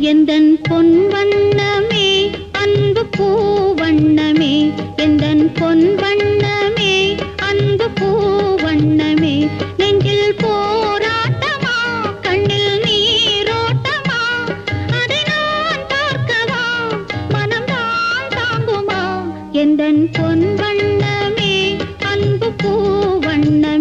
எந்தன் பொன் வண்ணமே அன்பு பூ வண்ணமே எந்தன் பொன் வண்ணமே அன்பு பூ வண்ணமே. நெஞ்சில் போராட்டமா கண்ணில் நீரோட்டமா அதை நான் பார்க்கவா? தாங்குமா? எந்தன் பொன் வண்ணமே அன்பு பூ வண்ணமே.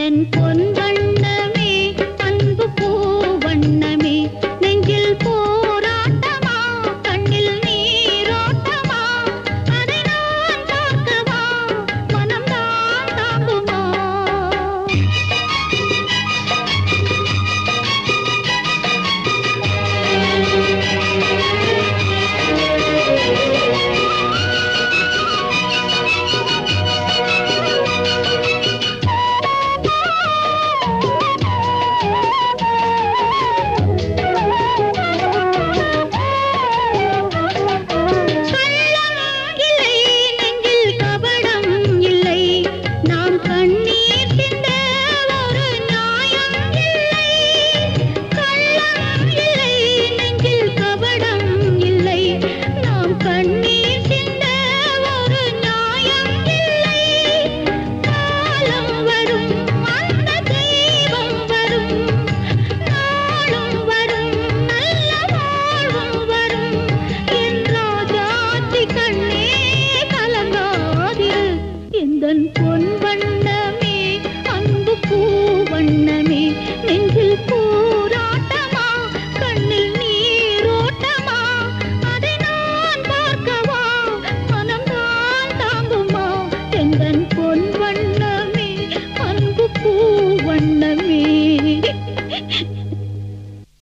ராஜாத்தி கண்ணே